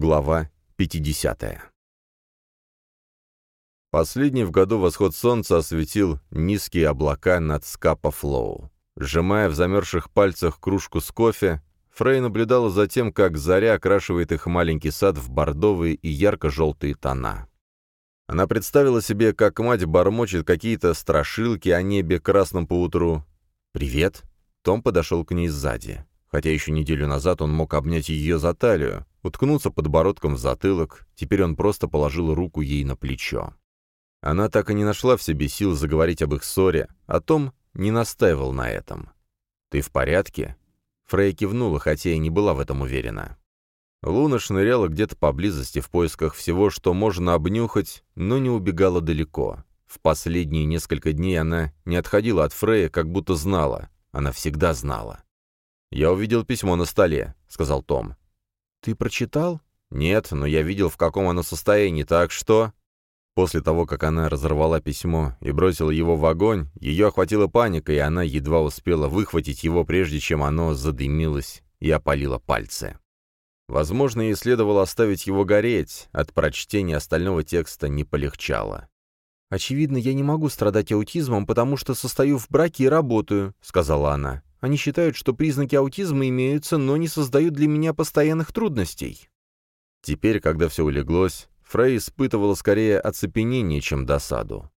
Глава 50. Последний в году восход солнца осветил низкие облака над Скапа-Флоу. Сжимая в замерзших пальцах кружку с кофе, Фрей наблюдала за тем, как заря окрашивает их маленький сад в бордовые и ярко-желтые тона. Она представила себе, как мать бормочет какие-то страшилки о небе красном поутру. «Привет!» Том подошел к ней сзади. Хотя еще неделю назад он мог обнять ее за талию, уткнуться подбородком в затылок, теперь он просто положил руку ей на плечо. Она так и не нашла в себе сил заговорить об их ссоре, а Том не настаивал на этом. «Ты в порядке?» Фрей кивнула, хотя и не была в этом уверена. Луна шныряла где-то поблизости в поисках всего, что можно обнюхать, но не убегала далеко. В последние несколько дней она не отходила от Фрея, как будто знала. Она всегда знала. «Я увидел письмо на столе», — сказал Том. «Ты прочитал?» «Нет, но я видел, в каком оно состоянии, так что...» После того, как она разорвала письмо и бросила его в огонь, ее охватила паника, и она едва успела выхватить его, прежде чем оно задымилось и опалило пальцы. Возможно, ей следовало оставить его гореть, от прочтения остального текста не полегчало. «Очевидно, я не могу страдать аутизмом, потому что состою в браке и работаю», — сказала она. Они считают, что признаки аутизма имеются, но не создают для меня постоянных трудностей. Теперь, когда все улеглось, Фрей испытывала скорее оцепенение, чем досаду.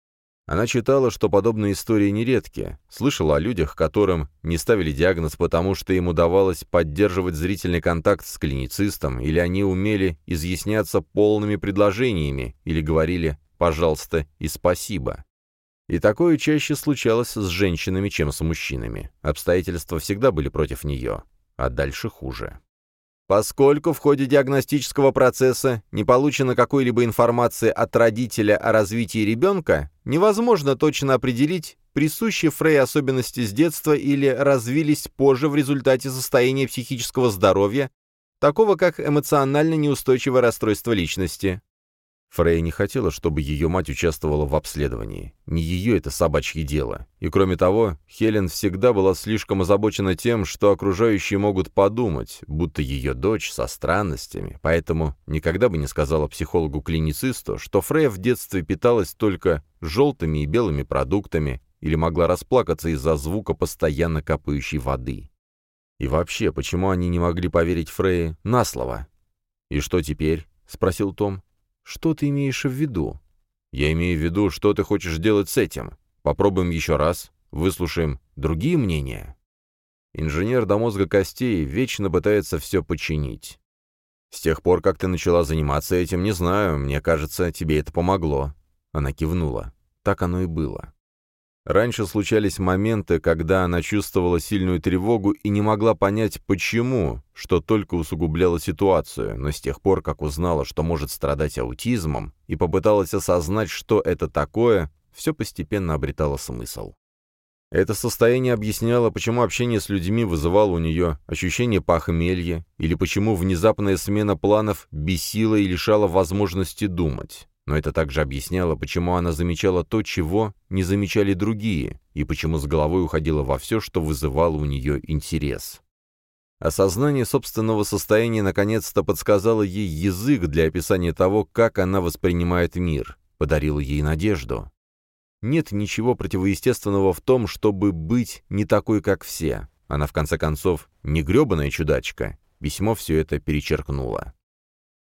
Она читала, что подобные истории нередки, слышала о людях, которым не ставили диагноз, потому что им удавалось поддерживать зрительный контакт с клиницистом, или они умели изъясняться полными предложениями, или говорили «пожалуйста» и «спасибо». И такое чаще случалось с женщинами, чем с мужчинами. Обстоятельства всегда были против нее, а дальше хуже. Поскольку в ходе диагностического процесса не получено какой-либо информации от родителя о развитии ребенка, невозможно точно определить, присущие Фрей особенности с детства или развились позже в результате состояния психического здоровья, такого как эмоционально неустойчивое расстройство личности. Фрей не хотела, чтобы ее мать участвовала в обследовании. Не ее это собачье дело. И кроме того, Хелен всегда была слишком озабочена тем, что окружающие могут подумать, будто ее дочь со странностями, поэтому никогда бы не сказала психологу-клиницисту, что Фрей в детстве питалась только желтыми и белыми продуктами или могла расплакаться из-за звука постоянно капающей воды. И вообще, почему они не могли поверить Фрейе на слово? «И что теперь?» — спросил Том. Что ты имеешь в виду? Я имею в виду, что ты хочешь делать с этим. Попробуем еще раз, выслушаем другие мнения. Инженер до мозга костей вечно пытается все починить. С тех пор, как ты начала заниматься этим, не знаю, мне кажется, тебе это помогло. Она кивнула. Так оно и было. Раньше случались моменты, когда она чувствовала сильную тревогу и не могла понять, почему, что только усугубляло ситуацию, но с тех пор, как узнала, что может страдать аутизмом, и попыталась осознать, что это такое, все постепенно обретало смысл. Это состояние объясняло, почему общение с людьми вызывало у нее ощущение похмелья, или почему внезапная смена планов бесила и лишала возможности думать. Но это также объясняло, почему она замечала то, чего не замечали другие, и почему с головой уходила во все, что вызывало у нее интерес. Осознание собственного состояния наконец-то подсказало ей язык для описания того, как она воспринимает мир, подарило ей надежду. Нет ничего противоестественного в том, чтобы быть не такой, как все. Она, в конце концов, не гребаная чудачка. Письмо все это перечеркнуло.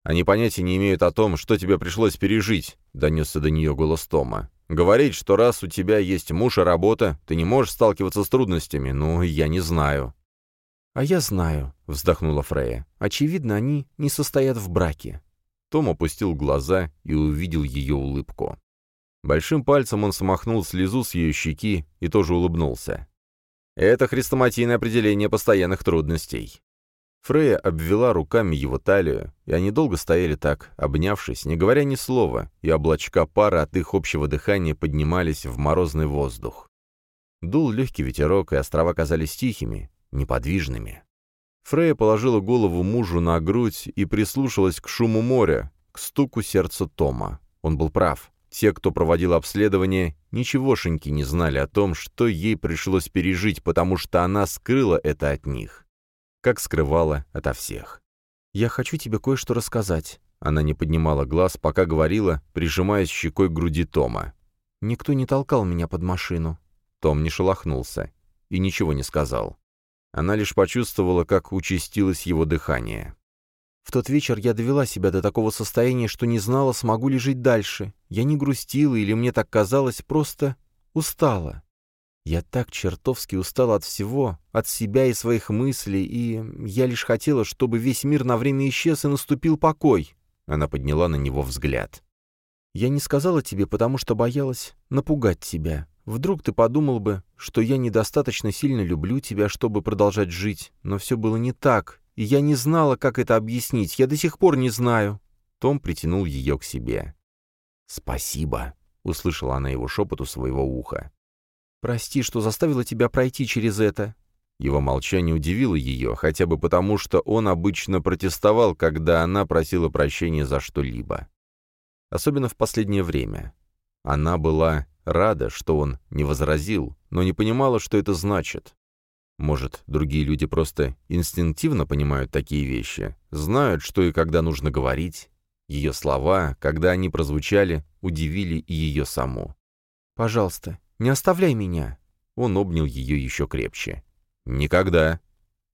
Они понятия не имеют о том, что тебе пришлось пережить», — донесся до нее голос Тома. «Говорить, что раз у тебя есть муж и работа, ты не можешь сталкиваться с трудностями, ну, я не знаю». «А я знаю», — вздохнула Фрея. «Очевидно, они не состоят в браке». Том опустил глаза и увидел ее улыбку. Большим пальцем он смахнул слезу с ее щеки и тоже улыбнулся. «Это хрестоматийное определение постоянных трудностей. Фрея обвела руками его талию, и они долго стояли так, обнявшись, не говоря ни слова, и облачка пара от их общего дыхания поднимались в морозный воздух. Дул легкий ветерок, и острова казались тихими, неподвижными. Фрея положила голову мужу на грудь и прислушалась к шуму моря, к стуку сердца Тома. Он был прав. Те, кто проводил обследование, ничегошеньки не знали о том, что ей пришлось пережить, потому что она скрыла это от них как скрывала ото всех. «Я хочу тебе кое-что рассказать». Она не поднимала глаз, пока говорила, прижимаясь щекой к груди Тома. «Никто не толкал меня под машину». Том не шелохнулся и ничего не сказал. Она лишь почувствовала, как участилось его дыхание. В тот вечер я довела себя до такого состояния, что не знала, смогу ли жить дальше. Я не грустила или мне так казалось, просто устала. Я так чертовски устала от всего, от себя и своих мыслей, и я лишь хотела, чтобы весь мир на время исчез и наступил покой. Она подняла на него взгляд. Я не сказала тебе, потому что боялась напугать тебя. Вдруг ты подумал бы, что я недостаточно сильно люблю тебя, чтобы продолжать жить, но все было не так, и я не знала, как это объяснить, я до сих пор не знаю». Том притянул ее к себе. «Спасибо», — услышала она его шепот у своего уха. «Прости, что заставила тебя пройти через это». Его молчание удивило ее, хотя бы потому, что он обычно протестовал, когда она просила прощения за что-либо. Особенно в последнее время. Она была рада, что он не возразил, но не понимала, что это значит. Может, другие люди просто инстинктивно понимают такие вещи, знают, что и когда нужно говорить. Ее слова, когда они прозвучали, удивили и ее саму. «Пожалуйста, не оставляй меня!» Он обнял ее еще крепче. «Никогда!»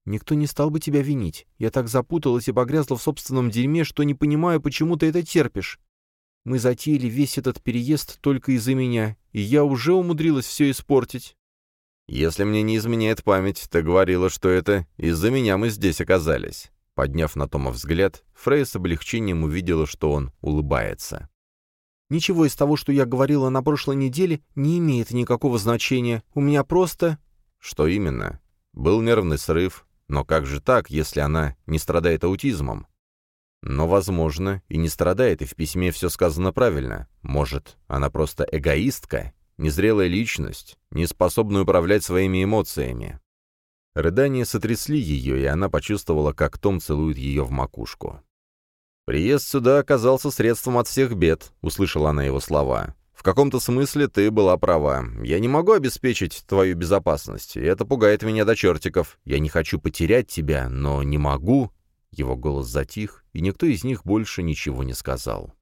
«Никто не стал бы тебя винить. Я так запуталась и погрязла в собственном дерьме, что не понимаю, почему ты это терпишь. Мы затеяли весь этот переезд только из-за меня, и я уже умудрилась все испортить. «Если мне не изменяет память, ты говорила, что это из-за меня мы здесь оказались». Подняв на Тома взгляд, Фрей с облегчением увидела, что он улыбается. «Ничего из того, что я говорила на прошлой неделе, не имеет никакого значения. У меня просто...» «Что именно?» «Был нервный срыв. Но как же так, если она не страдает аутизмом?» «Но, возможно, и не страдает, и в письме все сказано правильно. Может, она просто эгоистка незрелая личность, не способная управлять своими эмоциями. Рыдания сотрясли ее, и она почувствовала, как Том целует ее в макушку. «Приезд сюда оказался средством от всех бед», — услышала она его слова. «В каком-то смысле ты была права. Я не могу обеспечить твою безопасность, и это пугает меня до чертиков. Я не хочу потерять тебя, но не могу». Его голос затих, и никто из них больше ничего не сказал.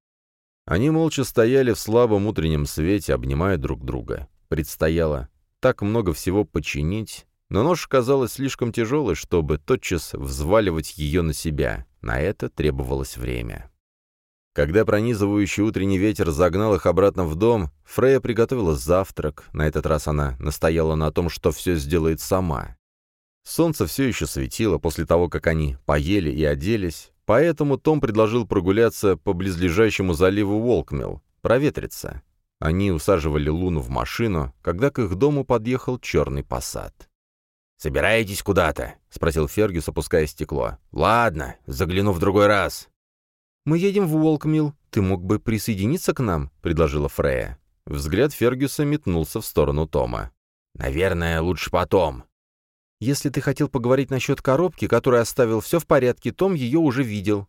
Они молча стояли в слабом утреннем свете, обнимая друг друга. Предстояло так много всего починить, но нож казалась слишком тяжелой, чтобы тотчас взваливать ее на себя. На это требовалось время. Когда пронизывающий утренний ветер загнал их обратно в дом, Фрея приготовила завтрак. На этот раз она настояла на том, что все сделает сама. Солнце все еще светило после того, как они поели и оделись, Поэтому Том предложил прогуляться по близлежащему заливу Уолкмилл, проветриться. Они усаживали Луну в машину, когда к их дому подъехал черный посад. «Собираетесь куда-то?» — спросил Фергюс, опуская стекло. «Ладно, загляну в другой раз». «Мы едем в Уолкмилл. Ты мог бы присоединиться к нам?» — предложила Фрея. Взгляд Фергюса метнулся в сторону Тома. «Наверное, лучше потом. Если ты хотел поговорить насчет коробки, которую оставил все в порядке, Том ее уже видел».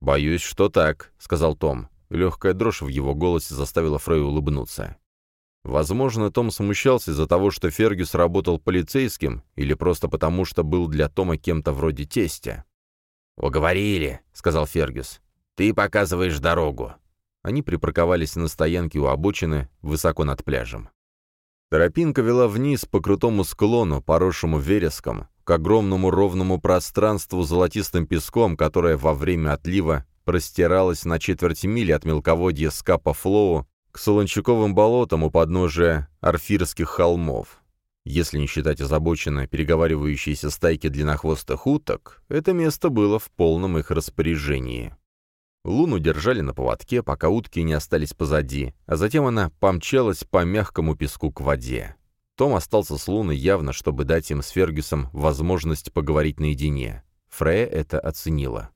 «Боюсь, что так», — сказал Том. Легкая дрожь в его голосе заставила Фрей улыбнуться. Возможно, Том смущался из-за того, что Фергюс работал полицейским, или просто потому, что был для Тома кем-то вроде тестя. «Уговорили», — сказал Фергюс. «Ты показываешь дорогу». Они припарковались на стоянке у обочины, высоко над пляжем. Тропинка вела вниз по крутому склону, поросшему вереском, к огромному ровному пространству с золотистым песком, которое во время отлива простиралось на четверть мили от мелководья Скапа Флоу к Солончаковым болотам у подножия Арфирских холмов. Если не считать озабоченно переговаривающиеся стайки длиннохвостых уток, это место было в полном их распоряжении. Луну держали на поводке, пока утки не остались позади, а затем она помчалась по мягкому песку к воде. Том остался с Луной явно, чтобы дать им с Фергюсом возможность поговорить наедине. Фрея это оценила.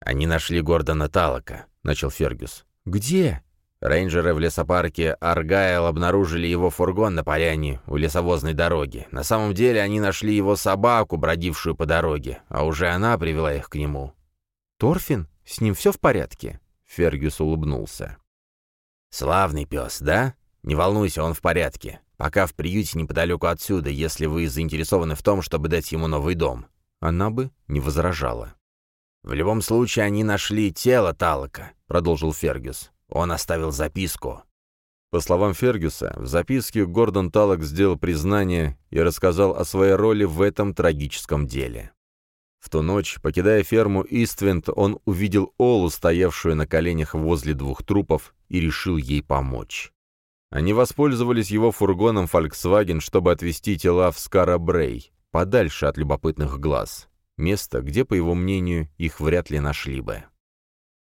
«Они нашли Гордона Талока», — начал Фергюс. «Где?» Рейнджеры в лесопарке Аргайл обнаружили его фургон на поляне у лесовозной дороги. На самом деле они нашли его собаку, бродившую по дороге, а уже она привела их к нему. «Торфин?» С ним все в порядке?» Фергюс улыбнулся. «Славный пес, да? Не волнуйся, он в порядке. Пока в приюте неподалеку отсюда, если вы заинтересованы в том, чтобы дать ему новый дом». Она бы не возражала. «В любом случае, они нашли тело Талока», — продолжил Фергюс. «Он оставил записку». По словам Фергюса, в записке Гордон Талок сделал признание и рассказал о своей роли в этом трагическом деле. В ту ночь, покидая ферму Иствент, он увидел Олу, стоявшую на коленях возле двух трупов, и решил ей помочь. Они воспользовались его фургоном Volkswagen, чтобы отвезти тела в Скарабрей, подальше от любопытных глаз. Место, где, по его мнению, их вряд ли нашли бы.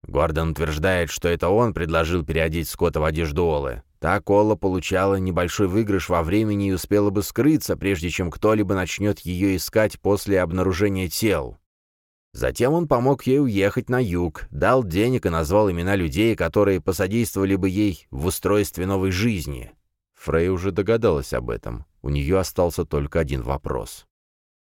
Гордон утверждает, что это он предложил переодеть Скотта в одежду Олы. Так Ола получала небольшой выигрыш во времени и успела бы скрыться, прежде чем кто-либо начнет ее искать после обнаружения тел. Затем он помог ей уехать на юг, дал денег и назвал имена людей, которые посодействовали бы ей в устройстве новой жизни. Фрей уже догадалась об этом. У нее остался только один вопрос.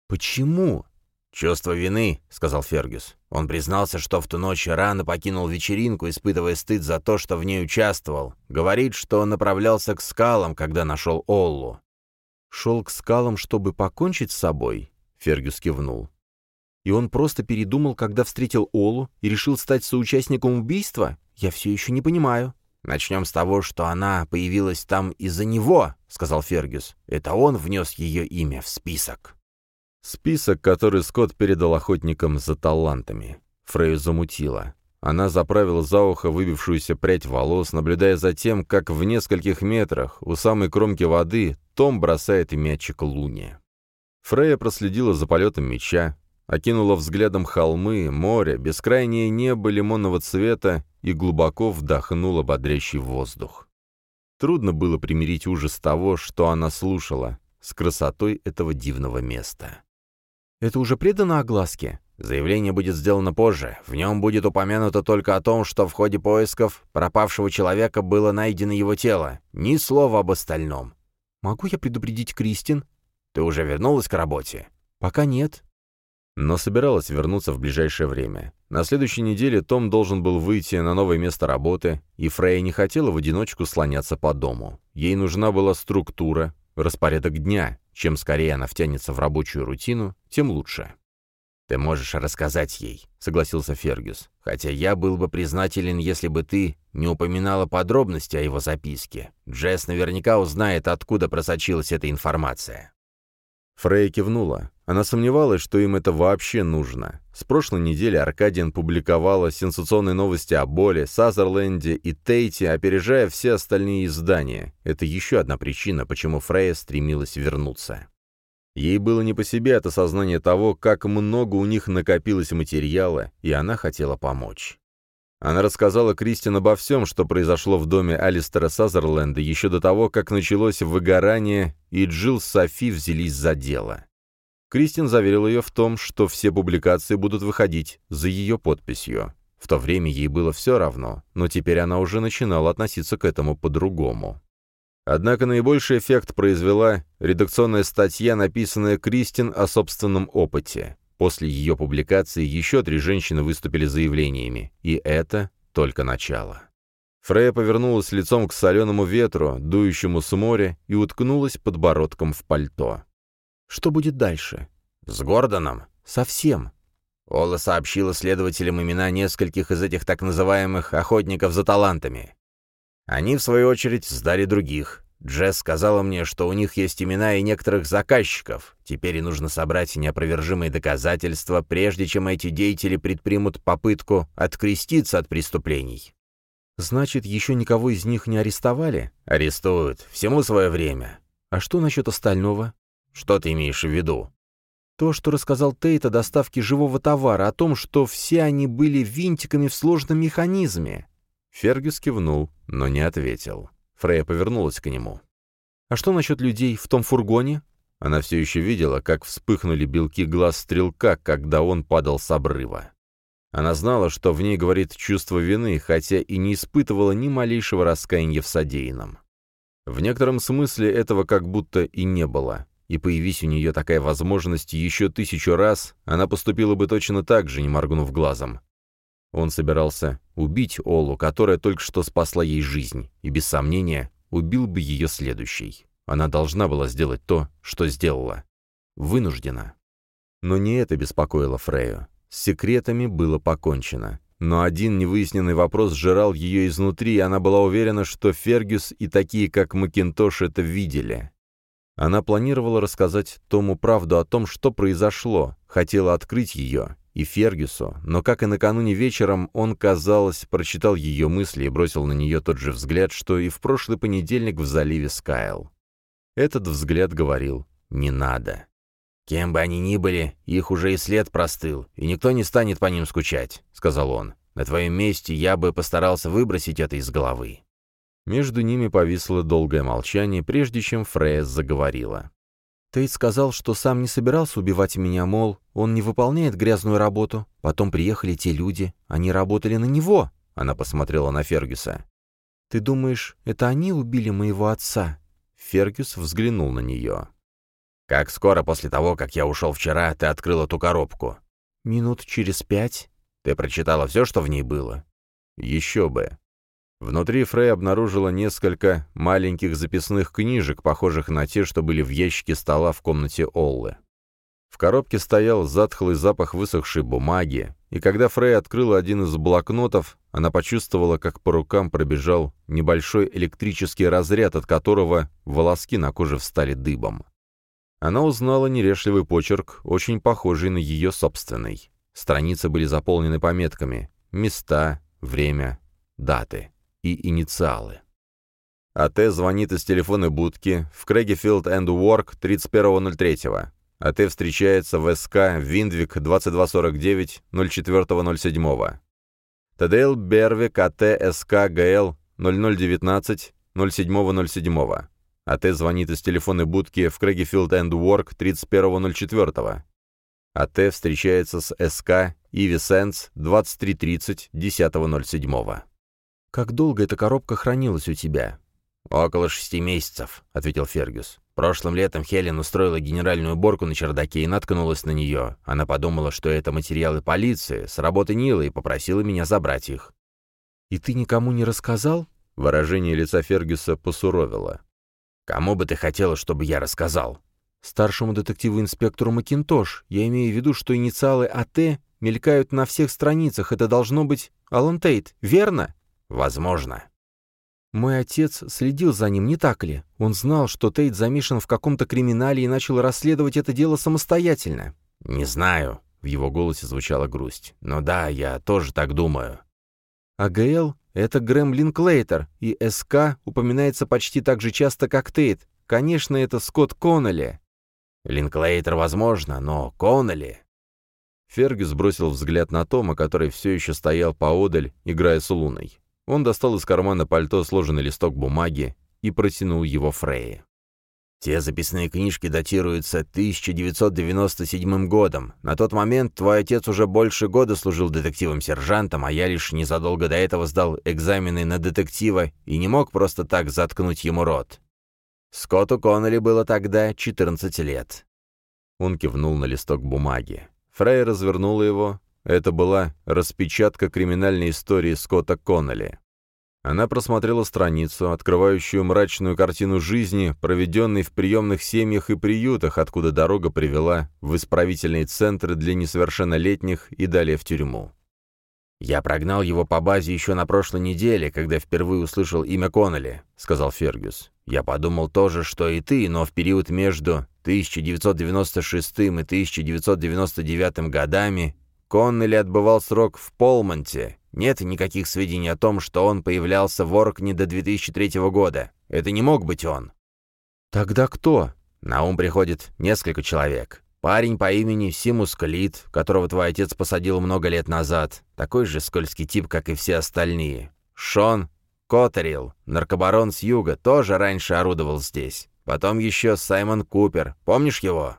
«Почему?» «Чувство вины», — сказал Фергюс. Он признался, что в ту ночь рано покинул вечеринку, испытывая стыд за то, что в ней участвовал. Говорит, что он направлялся к скалам, когда нашел Оллу. «Шел к скалам, чтобы покончить с собой?» — Фергюс кивнул. «И он просто передумал, когда встретил Олу и решил стать соучастником убийства? Я все еще не понимаю». «Начнем с того, что она появилась там из-за него», — сказал Фергюс. «Это он внес ее имя в список». Список, который Скотт передал охотникам за талантами. Фрейю замутила. Она заправила за ухо выбившуюся прядь волос, наблюдая за тем, как в нескольких метрах, у самой кромки воды, Том бросает мячик Луне. Фрейя проследила за полетом мяча, окинула взглядом холмы, море, бескрайнее небо лимонного цвета и глубоко вдохнула бодрящий воздух. Трудно было примирить ужас того, что она слушала, с красотой этого дивного места. Это уже предано огласке? Заявление будет сделано позже. В нем будет упомянуто только о том, что в ходе поисков пропавшего человека было найдено его тело. Ни слова об остальном. Могу я предупредить Кристин? Ты уже вернулась к работе? Пока нет. Но собиралась вернуться в ближайшее время. На следующей неделе Том должен был выйти на новое место работы, и Фрейя не хотела в одиночку слоняться по дому. Ей нужна была структура, распорядок дня, чем скорее она втянется в рабочую рутину, тем лучше. «Ты можешь рассказать ей», — согласился Фергюс. «Хотя я был бы признателен, если бы ты не упоминала подробности о его записке. Джесс наверняка узнает, откуда просочилась эта информация». Фрей кивнула. Она сомневалась, что им это вообще нужно. С прошлой недели Аркадиан публиковала сенсационные новости о Боле, Сазерленде и Тейте, опережая все остальные издания. Это еще одна причина, почему Фрея стремилась вернуться. Ей было не по себе от осознания того, как много у них накопилось материала, и она хотела помочь. Она рассказала Кристин обо всем, что произошло в доме Алистера Сазерленда еще до того, как началось выгорание, и Джилл с Софи взялись за дело. Кристин заверил ее в том, что все публикации будут выходить за ее подписью. В то время ей было все равно, но теперь она уже начинала относиться к этому по-другому. Однако наибольший эффект произвела редакционная статья, написанная Кристин о собственном опыте. После ее публикации еще три женщины выступили заявлениями, и это только начало. Фрея повернулась лицом к соленому ветру, дующему с моря, и уткнулась подбородком в пальто. «Что будет дальше?» «С Гордоном?» «Совсем». Ола сообщила следователям имена нескольких из этих так называемых «охотников за талантами». Они, в свою очередь, сдали других. Джесс сказала мне, что у них есть имена и некоторых заказчиков. Теперь и нужно собрать неопровержимые доказательства, прежде чем эти деятели предпримут попытку откреститься от преступлений. Значит, еще никого из них не арестовали? Арестуют. Всему свое время. А что насчет остального? Что ты имеешь в виду? То, что рассказал Тейт о доставке живого товара, о том, что все они были винтиками в сложном механизме. Фергюс кивнул, но не ответил. Фрея повернулась к нему. «А что насчет людей в том фургоне?» Она все еще видела, как вспыхнули белки глаз стрелка, когда он падал с обрыва. Она знала, что в ней говорит чувство вины, хотя и не испытывала ни малейшего раскаяния в содеянном. В некотором смысле этого как будто и не было, и появись у нее такая возможность еще тысячу раз, она поступила бы точно так же, не моргнув глазом. Он собирался убить Олу, которая только что спасла ей жизнь, и, без сомнения, убил бы ее следующей. Она должна была сделать то, что сделала. Вынуждена. Но не это беспокоило Фрею. С секретами было покончено. Но один невыясненный вопрос сжирал ее изнутри, и она была уверена, что Фергюс и такие, как Макинтош, это видели. Она планировала рассказать Тому правду о том, что произошло, хотела открыть ее и Фергюсу, но, как и накануне вечером, он, казалось, прочитал ее мысли и бросил на нее тот же взгляд, что и в прошлый понедельник в заливе Скайл. Этот взгляд говорил «не надо». «Кем бы они ни были, их уже и след простыл, и никто не станет по ним скучать», — сказал он. «На твоем месте я бы постарался выбросить это из головы». Между ними повисло долгое молчание, прежде чем Фрея заговорила. Тейт сказал, что сам не собирался убивать меня, мол, он не выполняет грязную работу. Потом приехали те люди, они работали на него. Она посмотрела на Фергюса. «Ты думаешь, это они убили моего отца?» Фергюс взглянул на нее. «Как скоро после того, как я ушел вчера, ты открыла ту коробку?» «Минут через пять». «Ты прочитала все, что в ней было?» «Еще бы». Внутри Фрей обнаружила несколько маленьких записных книжек, похожих на те, что были в ящике стола в комнате Оллы. В коробке стоял затхлый запах высохшей бумаги, и когда Фрей открыла один из блокнотов, она почувствовала, как по рукам пробежал небольшой электрический разряд, от которого волоски на коже встали дыбом. Она узнала нерешливый почерк, очень похожий на ее собственный. Страницы были заполнены пометками «Места», «Время», «Даты» и «Инициалы». АТ звонит из телефона будки в Крэггифилд энд Уорк 31.03. АТ встречается в СК Виндвик 2249 04.07. ТДЛ Бервик АТ СК ГЛ 0019 07.07. АТ звонит из телефонной будки в Крэггифилд энд Уорк 31.04. АТ встречается с СК Иви Сенс 23.30 10.07. «Как долго эта коробка хранилась у тебя?» «Около шести месяцев», — ответил Фергюс. «Прошлым летом Хелен устроила генеральную уборку на чердаке и наткнулась на нее. Она подумала, что это материалы полиции, с работы Нила, и попросила меня забрать их». «И ты никому не рассказал?» Выражение лица Фергюса посуровило. «Кому бы ты хотела, чтобы я рассказал?» «Старшему детективу-инспектору Макинтош. Я имею в виду, что инициалы АТ мелькают на всех страницах. Это должно быть Алан Тейт, верно?» «Возможно». «Мой отец следил за ним, не так ли? Он знал, что Тейт замешан в каком-то криминале и начал расследовать это дело самостоятельно». «Не знаю», — в его голосе звучала грусть. «Но да, я тоже так думаю». АГЛ — это Грэм Линклейтер, и СК упоминается почти так же часто, как Тейт. Конечно, это Скотт Коннелли. Линклейтер, возможно, но Коннелли... Фергюс бросил взгляд на Тома, который все еще стоял поодаль, играя с луной. Он достал из кармана пальто сложенный листок бумаги и протянул его Фрейе. «Те записные книжки датируются 1997 годом. На тот момент твой отец уже больше года служил детективом-сержантом, а я лишь незадолго до этого сдал экзамены на детектива и не мог просто так заткнуть ему рот. Скотту Коннелли было тогда 14 лет». Он кивнул на листок бумаги. Фрей развернула его, это была распечатка криминальной истории Скотта Коннелли. Она просмотрела страницу, открывающую мрачную картину жизни, проведенной в приемных семьях и приютах, откуда дорога привела в исправительные центры для несовершеннолетних и далее в тюрьму. «Я прогнал его по базе еще на прошлой неделе, когда впервые услышал имя Коннелли», — сказал Фергюс. «Я подумал тоже, что и ты, но в период между 1996 и 1999 годами Коннелли отбывал срок в Полмонте. Нет никаких сведений о том, что он появлялся в Оркне до 2003 года. Это не мог быть он. Тогда кто? На ум приходит несколько человек. Парень по имени Симус Клит, которого твой отец посадил много лет назад. Такой же скользкий тип, как и все остальные. Шон Коттерилл, наркобарон с юга, тоже раньше орудовал здесь. Потом еще Саймон Купер. Помнишь его?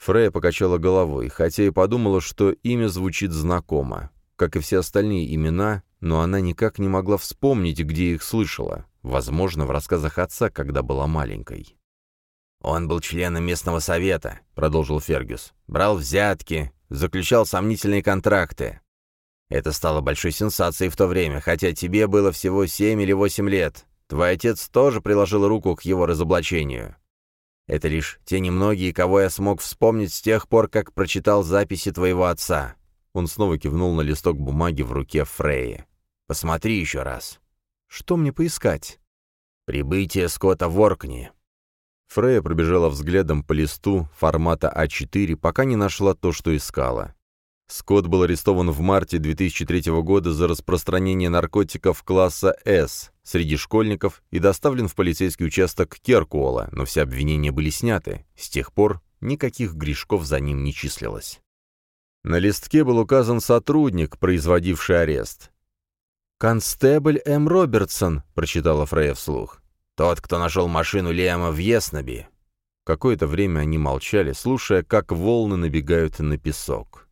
Фрея покачала головой, хотя и подумала, что имя звучит знакомо, как и все остальные имена, но она никак не могла вспомнить, где их слышала. Возможно, в рассказах отца, когда была маленькой. «Он был членом местного совета», — продолжил Фергюс. «Брал взятки, заключал сомнительные контракты. Это стало большой сенсацией в то время, хотя тебе было всего семь или восемь лет. Твой отец тоже приложил руку к его разоблачению. Это лишь те немногие, кого я смог вспомнить с тех пор, как прочитал записи твоего отца. Он снова кивнул на листок бумаги в руке Фреи. «Посмотри еще раз». «Что мне поискать?» «Прибытие Скотта в Оркни». Фрея пробежала взглядом по листу формата А4, пока не нашла то, что искала. Скотт был арестован в марте 2003 года за распространение наркотиков класса «С» среди школьников и доставлен в полицейский участок Керкуола, но все обвинения были сняты. С тех пор никаких грешков за ним не числилось. На листке был указан сотрудник, производивший арест. «Констебль М. Робертсон», — прочитала Фрея вслух. «Тот, кто нашел машину Лиама в Еснаби». Какое-то время они молчали, слушая, как волны набегают на песок.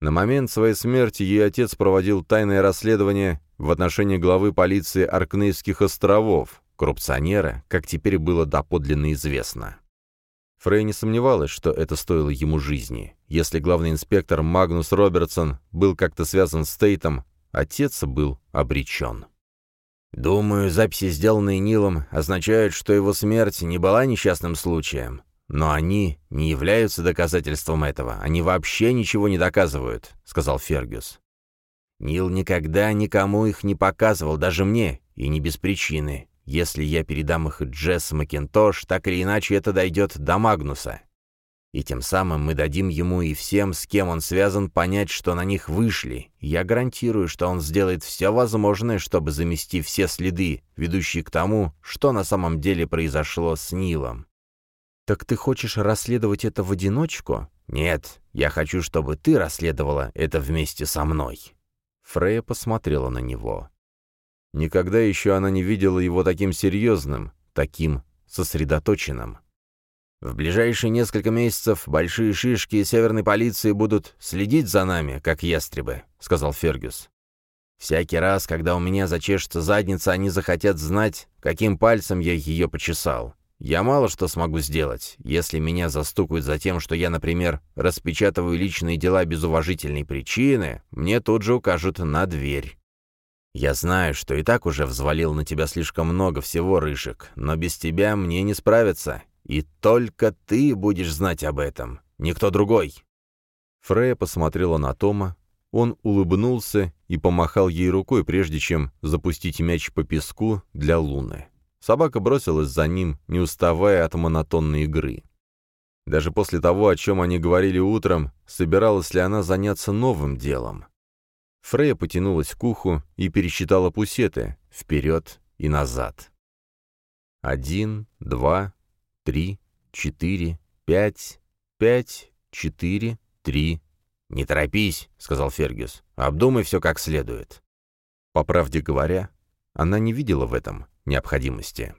На момент своей смерти ее отец проводил тайное расследование в отношении главы полиции Аркнейских островов, коррупционера, как теперь было доподлинно известно. Фрей не сомневалась, что это стоило ему жизни. Если главный инспектор Магнус Робертсон был как-то связан с Тейтом, отец был обречен. «Думаю, записи, сделанные Нилом, означают, что его смерть не была несчастным случаем. Но они не являются доказательством этого. Они вообще ничего не доказывают», — сказал Фергюс. «Нил никогда никому их не показывал, даже мне, и не без причины. Если я передам их Джесс Макинтош, так или иначе это дойдет до Магнуса. И тем самым мы дадим ему и всем, с кем он связан, понять, что на них вышли. Я гарантирую, что он сделает все возможное, чтобы замести все следы, ведущие к тому, что на самом деле произошло с Нилом. «Так ты хочешь расследовать это в одиночку?» «Нет, я хочу, чтобы ты расследовала это вместе со мной». Фрея посмотрела на него. Никогда еще она не видела его таким серьезным, таким сосредоточенным. «В ближайшие несколько месяцев большие шишки северной полиции будут следить за нами, как ястребы», — сказал Фергюс. «Всякий раз, когда у меня зачешется задница, они захотят знать, каким пальцем я ее почесал. Я мало что смогу сделать, если меня застукают за тем, что я, например, распечатываю личные дела без уважительной причины, мне тут же укажут на дверь. Я знаю, что и так уже взвалил на тебя слишком много всего, Рыжик, но без тебя мне не справиться. И только ты будешь знать об этом, никто другой». Фрея посмотрела на Тома. Он улыбнулся и помахал ей рукой, прежде чем запустить мяч по песку для Луны. Собака бросилась за ним, не уставая от монотонной игры. Даже после того, о чем они говорили утром, собиралась ли она заняться новым делом. Фрея потянулась к уху и пересчитала пусеты вперед и назад. Один, два, три, четыре, пять, пять, четыре, три. «Не торопись», — сказал Фергюс. «Обдумай все как следует». По правде говоря, она не видела в этом необходимости.